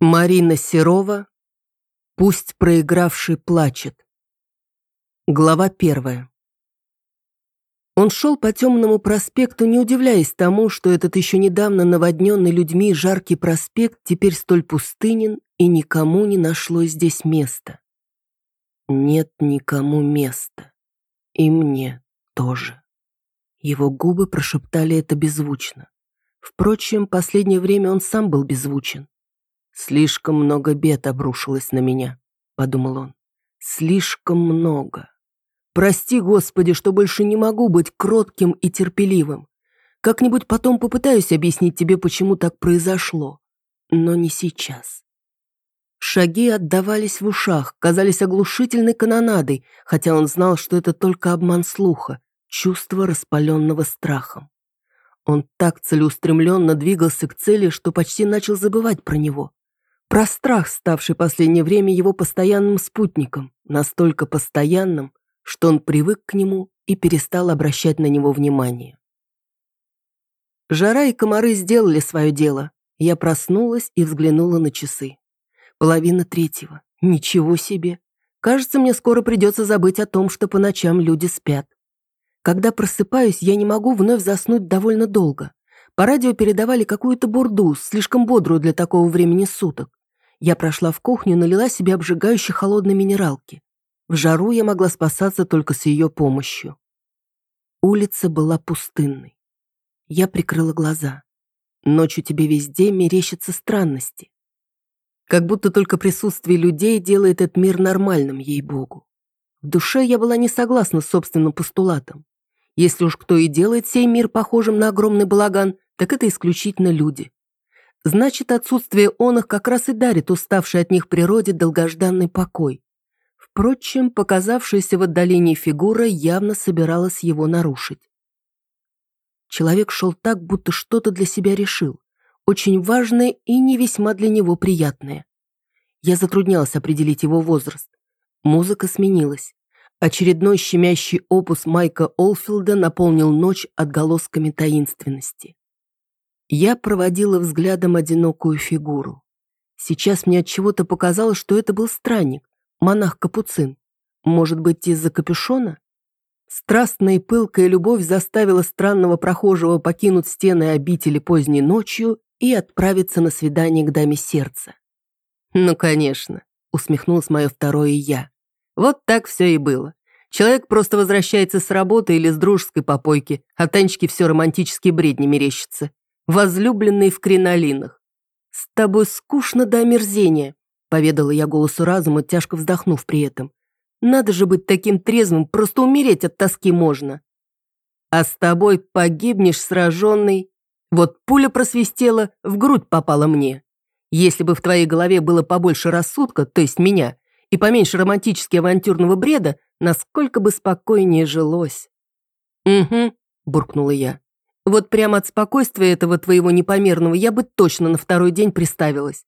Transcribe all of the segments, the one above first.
Марина Серова «Пусть проигравший плачет». Глава первая. Он шел по темному проспекту, не удивляясь тому, что этот еще недавно наводненный людьми жаркий проспект теперь столь пустынен, и никому не нашлось здесь места. Нет никому места. И мне тоже. Его губы прошептали это беззвучно. Впрочем, последнее время он сам был беззвучен. «Слишком много бед обрушилось на меня», — подумал он. «Слишком много. Прости, Господи, что больше не могу быть кротким и терпеливым. Как-нибудь потом попытаюсь объяснить тебе, почему так произошло. Но не сейчас». Шаги отдавались в ушах, казались оглушительной канонадой, хотя он знал, что это только обман слуха, чувство распаленного страхом. Он так целеустремленно двигался к цели, что почти начал забывать про него. Про страх, ставший последнее время его постоянным спутником, настолько постоянным, что он привык к нему и перестал обращать на него внимание. Жара и комары сделали свое дело. Я проснулась и взглянула на часы. Половина третьего. Ничего себе. Кажется, мне скоро придется забыть о том, что по ночам люди спят. Когда просыпаюсь, я не могу вновь заснуть довольно долго. По радио передавали какую-то бурду, слишком бодрую для такого времени суток. Я прошла в кухню налила себе обжигающей холодной минералки. В жару я могла спасаться только с ее помощью. Улица была пустынной. Я прикрыла глаза. Ночью тебе везде мерещатся странности. Как будто только присутствие людей делает этот мир нормальным, ей-богу. В душе я была не согласна с собственным постулатом. Если уж кто и делает сей мир похожим на огромный балаган, так это исключительно люди. Значит, отсутствие он как раз и дарит уставшей от них природе долгожданный покой. Впрочем, показавшаяся в отдалении фигура явно собиралась его нарушить. Человек шел так, будто что-то для себя решил, очень важное и не весьма для него приятное. Я затруднялась определить его возраст. Музыка сменилась. Очередной щемящий опус Майка Олфилда наполнил ночь отголосками таинственности. Я проводила взглядом одинокую фигуру. Сейчас мне от чего-то показалось, что это был странник, монах-капуцин. Может быть, из-за капюшона? Страстная и пылкая любовь заставила странного прохожего покинуть стены обители поздней ночью и отправиться на свидание к даме сердца. «Ну, конечно», — усмехнулось мое второе «я». Вот так все и было. Человек просто возвращается с работы или с дружеской попойки, а Танечке все романтические бредни мерещится возлюбленный в кринолинах. «С тобой скучно до омерзения», — поведала я голосу разума, тяжко вздохнув при этом. «Надо же быть таким трезвым, просто умереть от тоски можно». «А с тобой погибнешь сраженный». Вот пуля просвистела, в грудь попала мне. Если бы в твоей голове было побольше рассудка, то есть меня, и поменьше романтически авантюрного бреда, насколько бы спокойнее жилось. «Угу», — буркнула я. Вот прямо от спокойствия этого твоего непомерного я бы точно на второй день приставилась,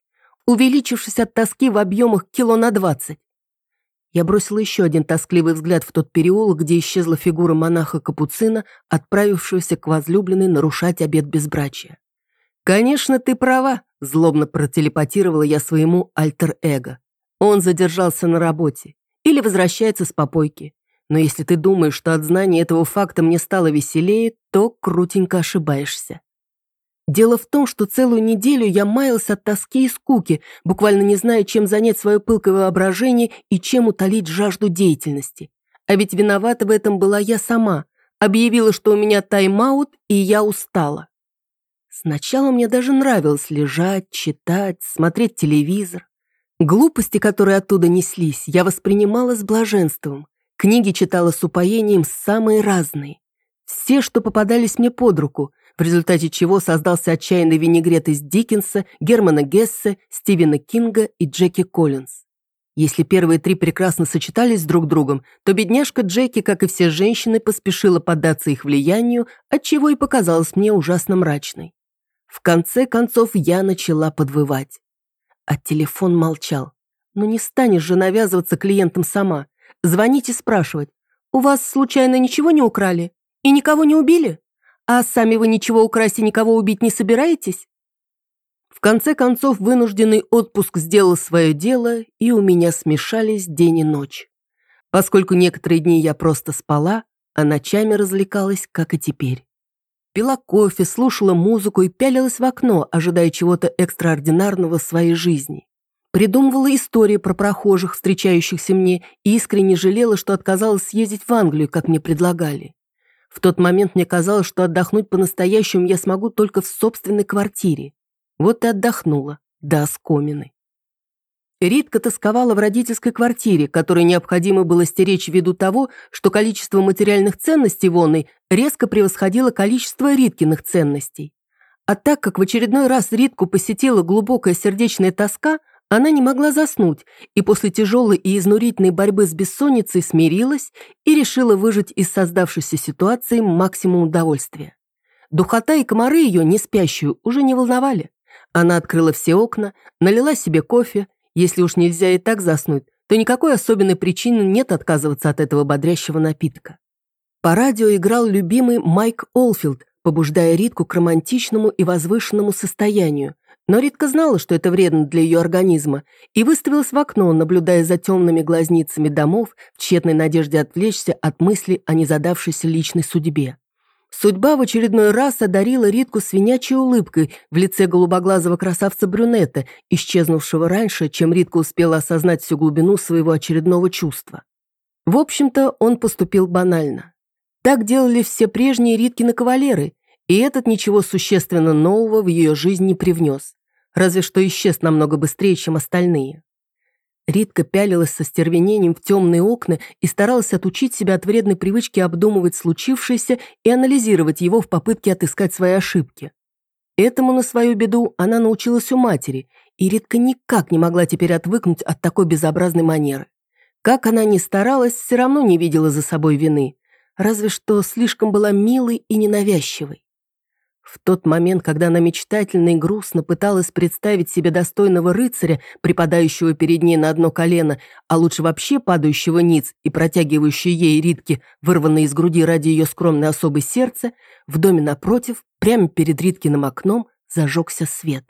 увеличившись от тоски в объемах кило на двадцать. Я бросила еще один тоскливый взгляд в тот переулок, где исчезла фигура монаха-капуцина, отправившегося к возлюбленной нарушать обет безбрачия. «Конечно, ты права», — злобно протелепатировала я своему альтер-эго. Он задержался на работе или возвращается с попойки. Но если ты думаешь, что от знания этого факта мне стало веселее, то крутенько ошибаешься. Дело в том, что целую неделю я маялся от тоски и скуки, буквально не зная, чем занять свое пылкое воображение и чем утолить жажду деятельности. А ведь виновата в этом была я сама. Объявила, что у меня тайм-аут, и я устала. Сначала мне даже нравилось лежать, читать, смотреть телевизор. Глупости, которые оттуда неслись, я воспринимала с блаженством. Книги читала с упоением самые разные. Все, что попадались мне под руку, в результате чего создался отчаянный винегрет из Диккенса, Германа Гессе, Стивена Кинга и Джеки Коллинз. Если первые три прекрасно сочетались друг с другом, то бедняжка Джеки, как и все женщины, поспешила поддаться их влиянию, отчего и показалась мне ужасно мрачной. В конце концов я начала подвывать. А телефон молчал. «Ну не станешь же навязываться клиентам сама звонить и спрашивать, «У вас, случайно, ничего не украли? И никого не убили? А сами вы ничего украсть и никого убить не собираетесь?» В конце концов, вынужденный отпуск сделал свое дело, и у меня смешались день и ночь. Поскольку некоторые дни я просто спала, а ночами развлекалась, как и теперь. Пила кофе, слушала музыку и пялилась в окно, ожидая чего-то экстраординарного в своей жизни. Придумывала истории про прохожих, встречающихся мне, и искренне жалела, что отказалась съездить в Англию, как мне предлагали. В тот момент мне казалось, что отдохнуть по-настоящему я смогу только в собственной квартире. Вот и отдохнула, до оскомины. Ритка тосковала в родительской квартире, которой необходимо было стеречь ввиду того, что количество материальных ценностей Вонной резко превосходило количество Риткиных ценностей. А так как в очередной раз Ритку посетила глубокая сердечная тоска, она не могла заснуть и после тяжелой и изнурительной борьбы с бессонницей смирилась и решила выжать из создавшейся ситуации максимум удовольствия. Духота и комары ее, не спящую, уже не волновали. Она открыла все окна, налила себе кофе. Если уж нельзя и так заснуть, то никакой особенной причины нет отказываться от этого бодрящего напитка. По радио играл любимый Майк Олфилд, побуждая Ритку к романтичному и возвышенному состоянию. Но Ритка знала, что это вредно для ее организма, и выставилась в окно, наблюдая за темными глазницами домов в тщетной надежде отвлечься от мысли о незадавшейся личной судьбе. Судьба в очередной раз одарила Ритку свинячей улыбкой в лице голубоглазого красавца-брюнета, исчезнувшего раньше, чем Ритка успела осознать всю глубину своего очередного чувства. В общем-то, он поступил банально. Так делали все прежние Риткины кавалеры, и этот ничего существенно нового в ее жизнь не привнес, разве что исчез намного быстрее, чем остальные. Ритка пялилась со стервенением в темные окна и старалась отучить себя от вредной привычки обдумывать случившееся и анализировать его в попытке отыскать свои ошибки. Этому на свою беду она научилась у матери, и Ритка никак не могла теперь отвыкнуть от такой безобразной манеры. Как она ни старалась, все равно не видела за собой вины, разве что слишком была милой и ненавязчивой. В тот момент, когда она мечтательно и грустно пыталась представить себе достойного рыцаря, припадающего перед ней на одно колено, а лучше вообще падающего ниц и протягивающего ей Ритке, вырванные из груди ради ее скромной особой сердца, в доме напротив, прямо перед Риткиным окном, зажегся свет.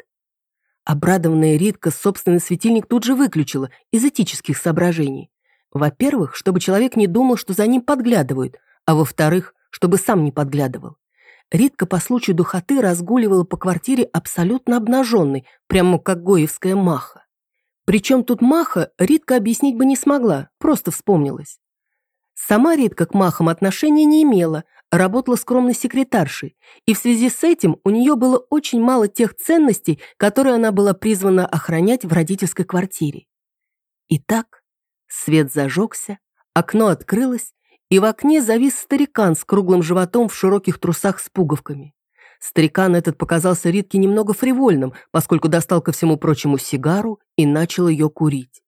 Обрадованная Ритка собственный светильник тут же выключила из этических соображений. Во-первых, чтобы человек не думал, что за ним подглядывают, а во-вторых, чтобы сам не подглядывал. Ритка по случаю духоты разгуливала по квартире абсолютно обнаженной, прямо как гоевская маха. Причем тут маха Ритка объяснить бы не смогла, просто вспомнилась. Сама Ритка к махам отношения не имела, работала скромной секретаршей, и в связи с этим у нее было очень мало тех ценностей, которые она была призвана охранять в родительской квартире. Итак, свет зажегся, окно открылось, и в окне завис старикан с круглым животом в широких трусах с пуговками. Старикан этот показался Ритке немного фривольным, поскольку достал ко всему прочему сигару и начал ее курить.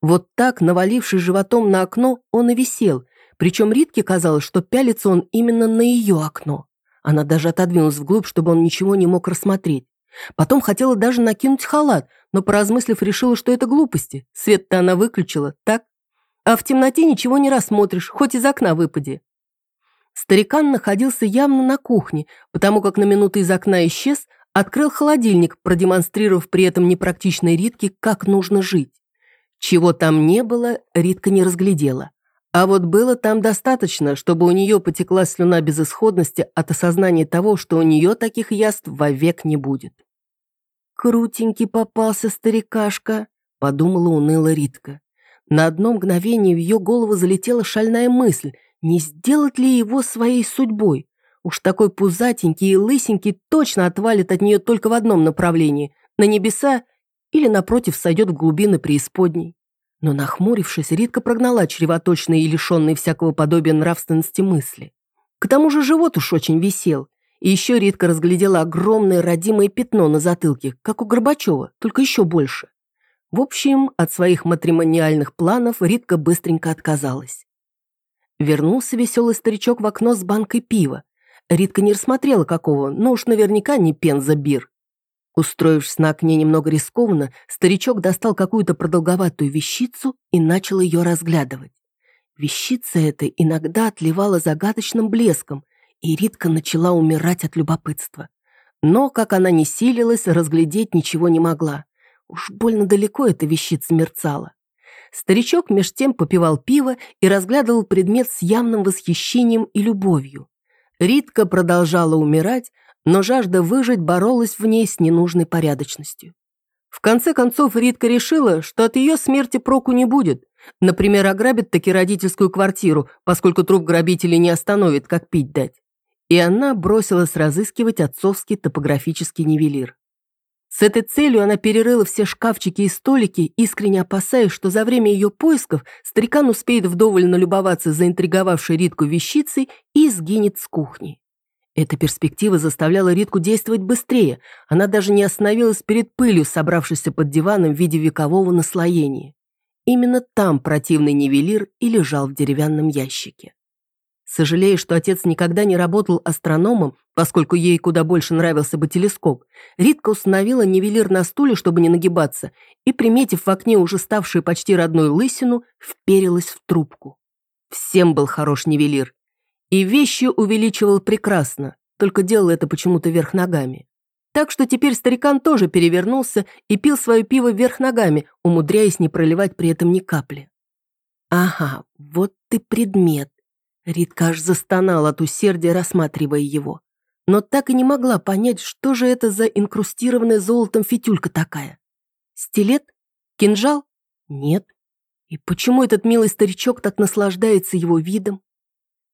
Вот так, навалившись животом на окно, он и висел, причем Ритке казалось, что пялится он именно на ее окно. Она даже отодвинулась вглубь, чтобы он ничего не мог рассмотреть. Потом хотела даже накинуть халат, но, поразмыслив, решила, что это глупости. Свет-то она выключила, так? А в темноте ничего не рассмотришь, хоть из окна выпади. Старикан находился явно на кухне, потому как на минуту из окна исчез, открыл холодильник, продемонстрировав при этом непрактичной Ритке, как нужно жить. Чего там не было, Ритка не разглядела. А вот было там достаточно, чтобы у нее потекла слюна безысходности от осознания того, что у нее таких яств вовек не будет. «Крутенький попался старикашка», — подумала уныло Ритка. На одно мгновение в ее голову залетела шальная мысль, не сделать ли его своей судьбой. Уж такой пузатенький и лысенький точно отвалит от нее только в одном направлении – на небеса или, напротив, сойдет в глубины преисподней. Но, нахмурившись, Ритка прогнала чревоточные и лишенные всякого подобия нравственности мысли. К тому же живот уж очень висел. И еще Ритка разглядела огромное родимое пятно на затылке, как у Горбачева, только еще больше. В общем, от своих матримониальных планов Ритка быстренько отказалась. Вернулся веселый старичок в окно с банкой пива. Ритка не рассмотрела какого, но уж наверняка не пенза-бир. Устроившись на окне немного рискованно, старичок достал какую-то продолговатую вещицу и начал ее разглядывать. Вещица эта иногда отливала загадочным блеском, и Ритка начала умирать от любопытства. но, как она не силилась, разглядеть ничего не могла. Уж больно далеко эта вещица мерцала. Старичок меж тем попивал пиво и разглядывал предмет с явным восхищением и любовью. Ритка продолжала умирать, но жажда выжить боролась в ней с ненужной порядочностью. В конце концов, Ритка решила, что от ее смерти проку не будет. Например, ограбит таки родительскую квартиру, поскольку труп грабителей не остановит, как пить дать. И она бросилась разыскивать отцовский топографический нивелир. С этой целью она перерыла все шкафчики и столики, искренне опасаясь, что за время ее поисков старикан успеет вдоволь налюбоваться заинтриговавшей Ритку вещицей и сгинет с кухни. Эта перспектива заставляла Ритку действовать быстрее. Она даже не остановилась перед пылью, собравшейся под диваном в виде векового наслоения. Именно там противный нивелир и лежал в деревянном ящике. Сожалея, что отец никогда не работал астрономом, поскольку ей куда больше нравился бы телескоп, Ритка установила нивелир на стуле, чтобы не нагибаться, и, приметив в окне уже ставшую почти родной лысину, вперилась в трубку. Всем был хорош нивелир, и вещи увеличивал прекрасно, только делал это почему-то вверх ногами. Так что теперь старикан тоже перевернулся и пил свое пиво вверх ногами, умудряясь не проливать при этом ни капли. «Ага, вот ты предмет». Ритка аж застонала от усердия, рассматривая его. Но так и не могла понять, что же это за инкрустированная золотом фитюлька такая. Стилет? Кинжал? Нет. И почему этот милый старичок так наслаждается его видом?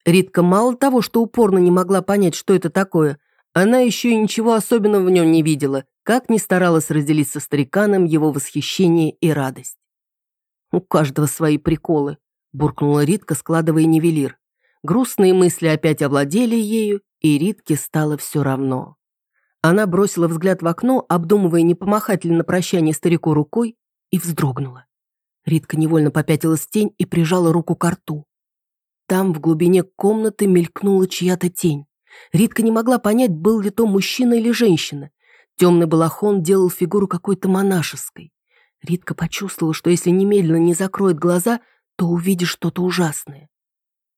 Ритка мало того, что упорно не могла понять, что это такое, она еще и ничего особенного в нем не видела, как ни старалась разделить со стариканом его восхищение и радость. «У каждого свои приколы», – буркнула Ритка, складывая нивелир. Грустные мысли опять овладели ею, и Ритке стало все равно. Она бросила взгляд в окно, обдумывая, не ли на прощание старику рукой, и вздрогнула. Ритка невольно попятилась в тень и прижала руку к рту. Там, в глубине комнаты, мелькнула чья-то тень. Ритка не могла понять, был ли то мужчина или женщина. Темный балахон делал фигуру какой-то монашеской. Ритка почувствовала, что если немедленно не закроет глаза, то увидит что-то ужасное.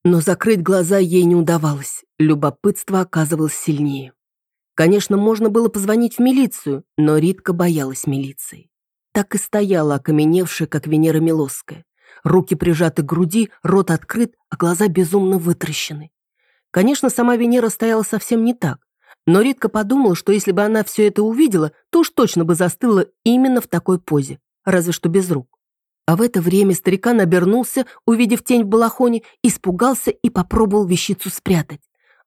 Но закрыть глаза ей не удавалось. Любопытство оказывалось сильнее. Конечно, можно было позвонить в милицию, но Ритка боялась милиции. Так и стояла, окаменевшая, как Венера Милосская. Руки прижаты к груди, рот открыт, а глаза безумно вытращены. Конечно, сама Венера стояла совсем не так. Но Ритка подумала, что если бы она все это увидела, то уж точно бы застыла именно в такой позе, разве что без рук. А в это время старикан обернулся, увидев тень в балахоне, испугался и попробовал вещицу спрятать.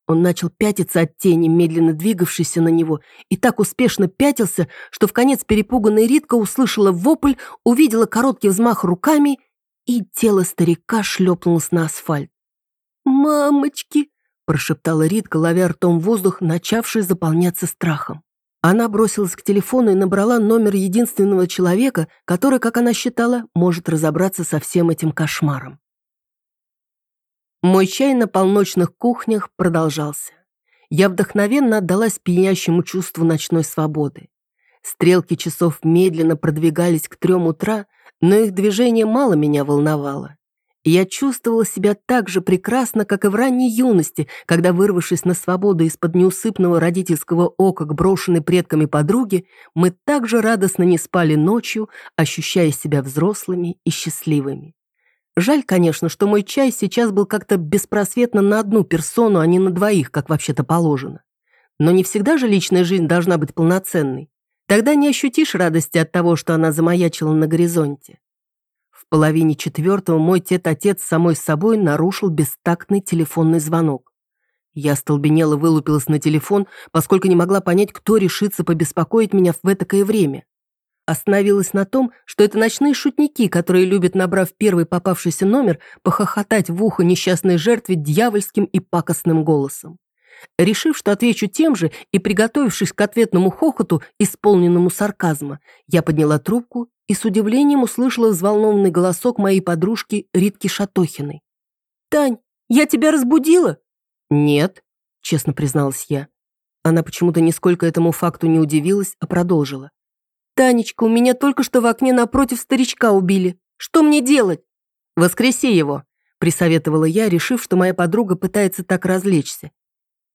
Он начал пятиться от тени, медленно двигавшейся на него, и так успешно пятился, что в конец перепуганная Ритка услышала вопль, увидела короткий взмах руками и тело старика шлепнулось на асфальт. «Мамочки!» – прошептала Ритка, ловя ртом воздух, начавший заполняться страхом. Она бросилась к телефону и набрала номер единственного человека, который, как она считала, может разобраться со всем этим кошмаром. Мой чай на полночных кухнях продолжался. Я вдохновенно отдалась пьянящему чувству ночной свободы. Стрелки часов медленно продвигались к трем утра, но их движение мало меня волновало. Я чувствовала себя так же прекрасно, как и в ранней юности, когда, вырвавшись на свободу из-под неусыпного родительского ока к брошенной предками подруге, мы так же радостно не спали ночью, ощущая себя взрослыми и счастливыми. Жаль, конечно, что мой чай сейчас был как-то беспросветно на одну персону, а не на двоих, как вообще-то положено. Но не всегда же личная жизнь должна быть полноценной. Тогда не ощутишь радости от того, что она замаячила на горизонте. Половине четвертого мой тет-отец самой собой нарушил бестактный телефонный звонок. Я столбенела вылупилась на телефон, поскольку не могла понять, кто решится побеспокоить меня в этакое время. Остановилась на том, что это ночные шутники, которые любят, набрав первый попавшийся номер, похохотать в ухо несчастной жертве дьявольским и пакостным голосом. Решив, что отвечу тем же, и приготовившись к ответному хохоту, исполненному сарказма, я подняла трубку и с удивлением услышала взволнованный голосок моей подружки Ритки Шатохиной. «Тань, я тебя разбудила?» «Нет», — честно призналась я. Она почему-то нисколько этому факту не удивилась, а продолжила. «Танечка, у меня только что в окне напротив старичка убили. Что мне делать?» «Воскреси его», — присоветовала я, решив, что моя подруга пытается так развлечься.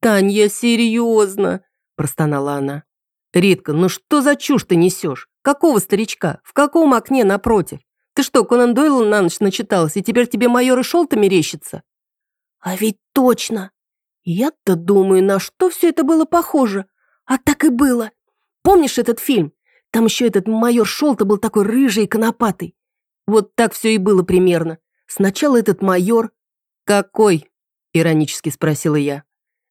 «Тань, я серьезно!» простонала она. «Ритка, ну что за чушь ты несешь? Какого старичка? В каком окне напротив? Ты что, Конан Дойл на ночь начиталась, и теперь тебе майор и шел-то мерещится?» «А ведь точно! Я-то думаю, на что все это было похоже. А так и было. Помнишь этот фильм? Там еще этот майор Шолта был такой рыжий и конопатый. Вот так все и было примерно. Сначала этот майор... «Какой?» – иронически спросила я.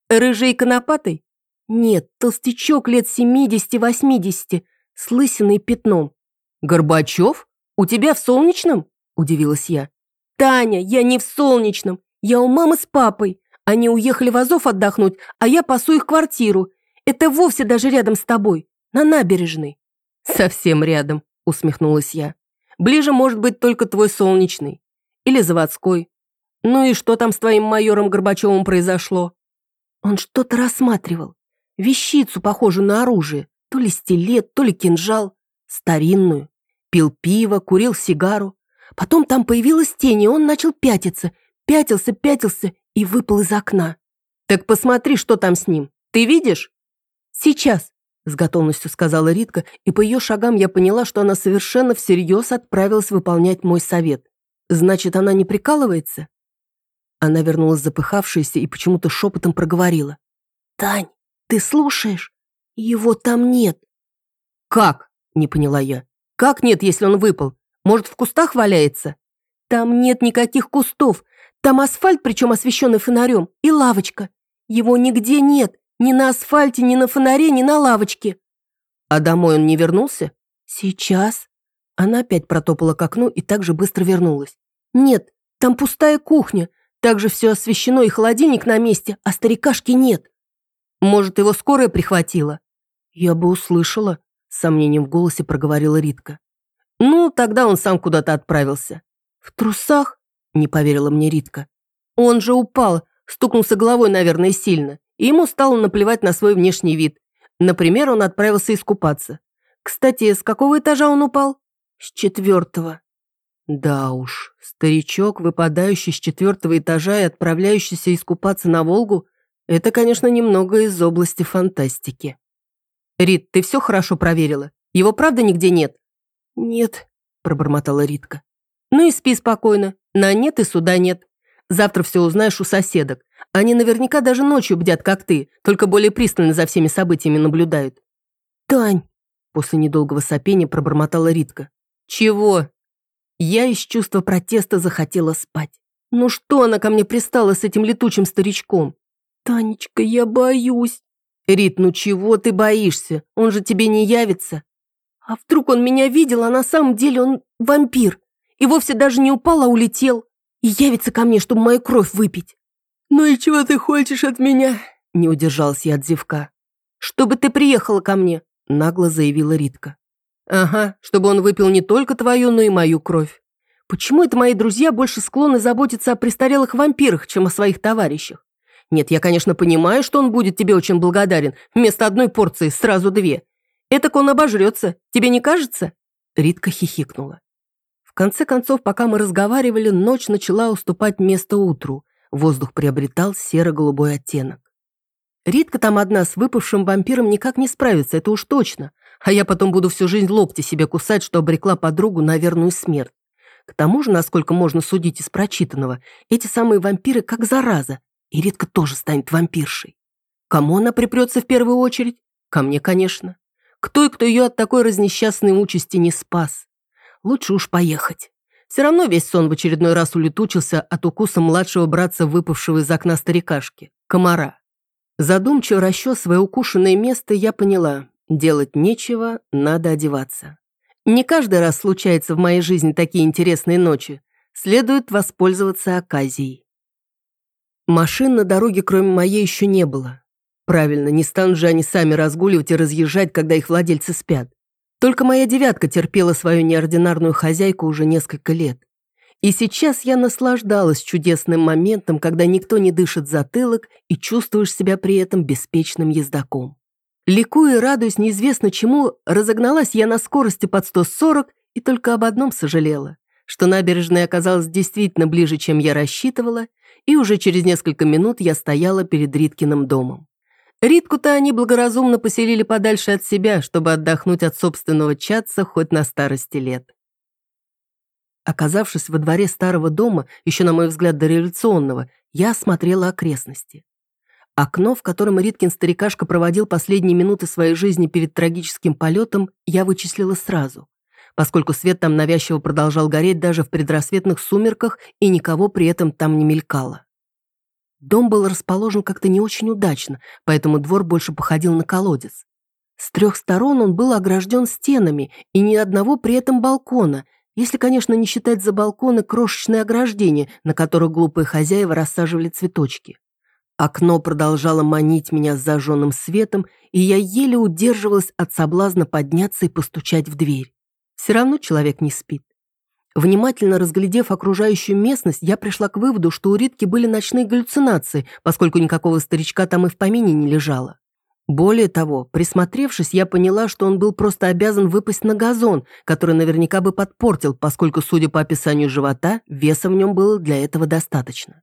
«Рыжий и конопатый?» «Нет, толстячок лет семидесяти-восьмидесяти, с лысиной пятном». «Горбачев? У тебя в солнечном?» – удивилась я. «Таня, я не в солнечном. Я у мамы с папой. Они уехали в Азов отдохнуть, а я пасу их квартиру. Это вовсе даже рядом с тобой, на набережной». «Совсем рядом», – усмехнулась я. «Ближе может быть только твой солнечный. Или заводской. Ну и что там с твоим майором Горбачевым произошло?» Он что-то рассматривал. Вещицу, похожую на оружие. То ли стилет, то ли кинжал. Старинную. Пил пиво, курил сигару. Потом там появилась тень, и он начал пятиться. Пятился, пятился и выпал из окна. «Так посмотри, что там с ним. Ты видишь?» «Сейчас», — с готовностью сказала Ритка, и по ее шагам я поняла, что она совершенно всерьез отправилась выполнять мой совет. «Значит, она не прикалывается?» Она вернулась запыхавшаяся и почему-то шепотом проговорила. «Тань, ты слушаешь? Его там нет». «Как?» — не поняла я. «Как нет, если он выпал? Может, в кустах валяется?» «Там нет никаких кустов. Там асфальт, причем освещенный фонарем, и лавочка. Его нигде нет. Ни на асфальте, ни на фонаре, ни на лавочке». «А домой он не вернулся?» «Сейчас». Она опять протопала к окну и так же быстро вернулась. «Нет, там пустая кухня. Также все освещено и холодильник на месте, а старикашки нет. Может, его скорая прихватила? Я бы услышала, с сомнением в голосе проговорила Ритка. Ну, тогда он сам куда-то отправился. В трусах? Не поверила мне Ритка. Он же упал, стукнулся головой, наверное, сильно, и ему стало наплевать на свой внешний вид. Например, он отправился искупаться. Кстати, с какого этажа он упал? С четвертого. Да уж, старичок, выпадающий с четвертого этажа и отправляющийся искупаться на Волгу, это, конечно, немного из области фантастики. Рит, ты все хорошо проверила? Его правда нигде нет? Нет, пробормотала Ритка. Ну и спи спокойно. На нет и суда нет. Завтра все узнаешь у соседок. Они наверняка даже ночью бдят, как ты, только более пристально за всеми событиями наблюдают. Тань, после недолгого сопения пробормотала Ритка. Чего? Я из чувства протеста захотела спать. Ну что она ко мне пристала с этим летучим старичком? Танечка, я боюсь. Рит, ну чего ты боишься? Он же тебе не явится. А вдруг он меня видел, а на самом деле он вампир? И вовсе даже не упал, а улетел. И явится ко мне, чтобы мою кровь выпить. Ну и чего ты хочешь от меня? Не удержалась я от зевка. Чтобы ты приехала ко мне, нагло заявила Ритка. Ага, чтобы он выпил не только твою, но и мою кровь. Почему это мои друзья больше склонны заботиться о престарелых вампирах, чем о своих товарищах? Нет, я, конечно, понимаю, что он будет тебе очень благодарен. Вместо одной порции сразу две. Этак он обожрется. Тебе не кажется?» Ритка хихикнула. В конце концов, пока мы разговаривали, ночь начала уступать место утру. Воздух приобретал серо-голубой оттенок. Ритка там одна с выпавшим вампиром никак не справится, это уж точно а я потом буду всю жизнь локти себе кусать, что обрекла подругу на верную смерть. К тому же, насколько можно судить из прочитанного, эти самые вампиры как зараза, и редко тоже станет вампиршей. Кому она припрется в первую очередь? Ко мне, конечно. Кто и кто ее от такой разнесчастной участи не спас? Лучше уж поехать. Все равно весь сон в очередной раз улетучился от укуса младшего братца, выпавшего из окна старикашки, комара. Задумчиво расчесывая укушенное место, я поняла, Делать нечего, надо одеваться. Не каждый раз случается в моей жизни такие интересные ночи. Следует воспользоваться оказией. Машин на дороге, кроме моей, еще не было. Правильно, не станут же они сами разгуливать и разъезжать, когда их владельцы спят. Только моя девятка терпела свою неординарную хозяйку уже несколько лет. И сейчас я наслаждалась чудесным моментом, когда никто не дышит затылок и чувствуешь себя при этом беспечным ездаком. Ликуя и радуясь неизвестно чему, разогналась я на скорости под 140 и только об одном сожалела, что набережная оказалась действительно ближе, чем я рассчитывала, и уже через несколько минут я стояла перед Риткиным домом. Ритку-то они благоразумно поселили подальше от себя, чтобы отдохнуть от собственного чатца хоть на старости лет. Оказавшись во дворе старого дома, еще, на мой взгляд, дореволюционного, я осмотрела окрестности. Окно, в котором Риткин старикашка проводил последние минуты своей жизни перед трагическим полетом, я вычислила сразу, поскольку свет там навязчиво продолжал гореть даже в предрассветных сумерках и никого при этом там не мелькало. Дом был расположен как-то не очень удачно, поэтому двор больше походил на колодец. С трех сторон он был огражден стенами и ни одного при этом балкона, если, конечно, не считать за балконы крошечные ограждения, на которых глупые хозяева рассаживали цветочки. Окно продолжало манить меня с зажженным светом, и я еле удерживалась от соблазна подняться и постучать в дверь. Все равно человек не спит. Внимательно разглядев окружающую местность, я пришла к выводу, что у Ритки были ночные галлюцинации, поскольку никакого старичка там и в помине не лежало. Более того, присмотревшись, я поняла, что он был просто обязан выпасть на газон, который наверняка бы подпортил, поскольку, судя по описанию живота, веса в нем было для этого достаточно.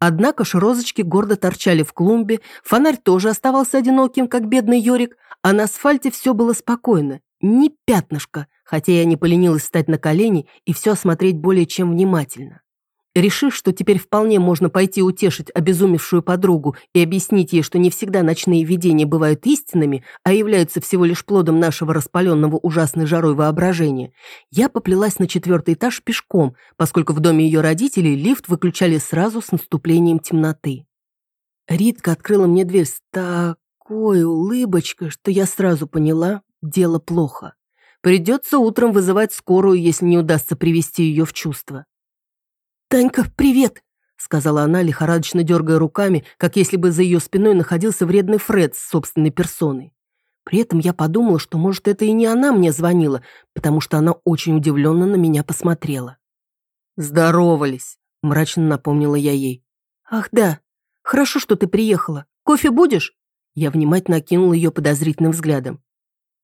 Однако ж розочки гордо торчали в клумбе, фонарь тоже оставался одиноким, как бедный Йорик, а на асфальте все было спокойно, ни пятнышко, хотя я не поленилась встать на колени и все осмотреть более чем внимательно. Решив, что теперь вполне можно пойти утешить обезумевшую подругу и объяснить ей, что не всегда ночные видения бывают истинными, а являются всего лишь плодом нашего распаленного ужасной жарой воображения, я поплелась на четвертый этаж пешком, поскольку в доме ее родителей лифт выключали сразу с наступлением темноты. Ритка открыла мне дверь с такой улыбочкой, что я сразу поняла, дело плохо. Придется утром вызывать скорую, если не удастся привести ее в чувство. «Танька, привет!» — сказала она, лихорадочно дергая руками, как если бы за ее спиной находился вредный Фред с собственной персоной. При этом я подумала, что, может, это и не она мне звонила, потому что она очень удивленно на меня посмотрела. «Здоровались», — мрачно напомнила я ей. «Ах да, хорошо, что ты приехала. Кофе будешь?» Я внимательно окинула ее подозрительным взглядом.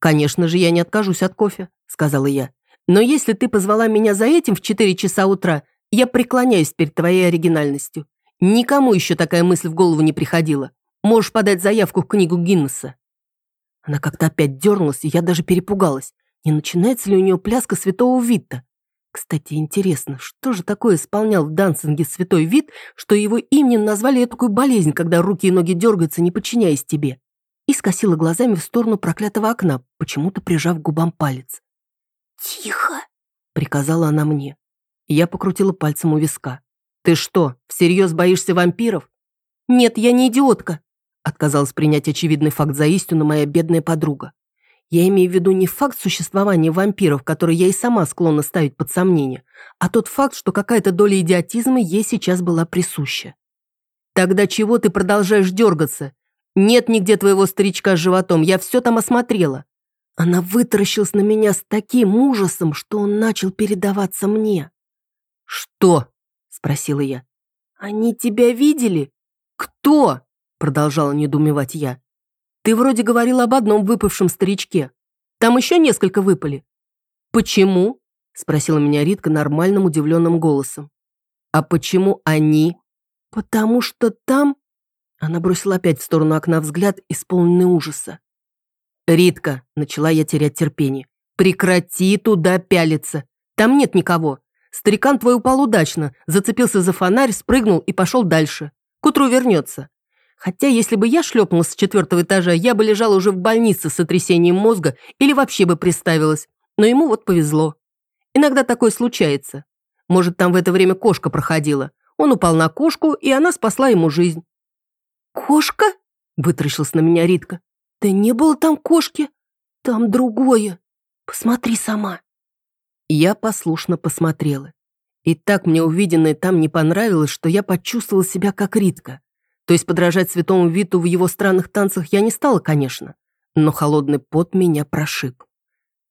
«Конечно же, я не откажусь от кофе», — сказала я. «Но если ты позвала меня за этим в четыре часа утра, я преклоняюсь перед твоей оригинальностью. Никому еще такая мысль в голову не приходила. Можешь подать заявку в книгу Гиннесса». Она как-то опять дернулась, и я даже перепугалась. Не начинается ли у нее пляска святого Витта? Кстати, интересно, что же такое исполнял в дансинге святой вид, что его именем назвали такую болезнь, когда руки и ноги дергаются, не подчиняясь тебе? И скосила глазами в сторону проклятого окна, почему-то прижав к губам палец. «Тихо!» — приказала она мне. Я покрутила пальцем у виска. «Ты что, всерьез боишься вампиров?» «Нет, я не идиотка», — отказалась принять очевидный факт за истину моя бедная подруга. Я имею в виду не факт существования вампиров, который я и сама склонна ставить под сомнение, а тот факт, что какая-то доля идиотизма ей сейчас была присуща. «Тогда чего ты продолжаешь дергаться? Нет нигде твоего старичка с животом, я все там осмотрела». Она вытаращилась на меня с таким ужасом, что он начал передаваться мне. «Что?» — спросила я. «Они тебя видели?» «Кто?» — продолжала недоумевать я. «Ты вроде говорила об одном выпавшем старичке. Там еще несколько выпали». «Почему?» — спросила меня Ритка нормальным удивленным голосом. «А почему они?» «Потому что там она бросила опять в сторону окна взгляд, исполненный ужаса. «Ритка», — начала я терять терпение, — «прекрати туда пялиться. Там нет никого. Старикан твой упал удачно, зацепился за фонарь, спрыгнул и пошел дальше. К утру вернется. Хотя, если бы я шлепнулась с четвертого этажа, я бы лежала уже в больнице с сотрясением мозга или вообще бы приставилась. Но ему вот повезло. Иногда такое случается. Может, там в это время кошка проходила. Он упал на кошку, и она спасла ему жизнь. «Кошка?» — вытаращилась на меня Ритка. «Да не было там кошки. Там другое. Посмотри сама». Я послушно посмотрела. И так мне увиденное там не понравилось, что я почувствовала себя как Ритка. То есть подражать святому Виту в его странных танцах я не стала, конечно, но холодный пот меня прошиб.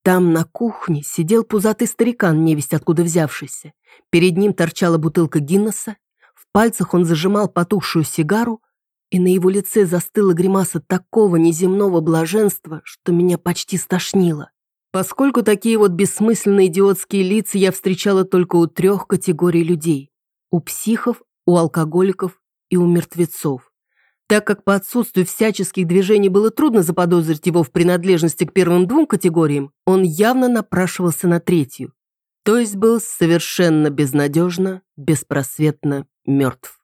Там на кухне сидел пузатый старикан, невесть откуда взявшийся. Перед ним торчала бутылка Гиннесса, в пальцах он зажимал потухшую сигару, и на его лице застыла гримаса такого неземного блаженства, что меня почти стошнило. Поскольку такие вот бессмысленные идиотские лица я встречала только у трех категорий людей. У психов, у алкоголиков и у мертвецов. Так как по отсутствию всяческих движений было трудно заподозрить его в принадлежности к первым двум категориям, он явно напрашивался на третью. То есть был совершенно безнадежно, беспросветно мертв.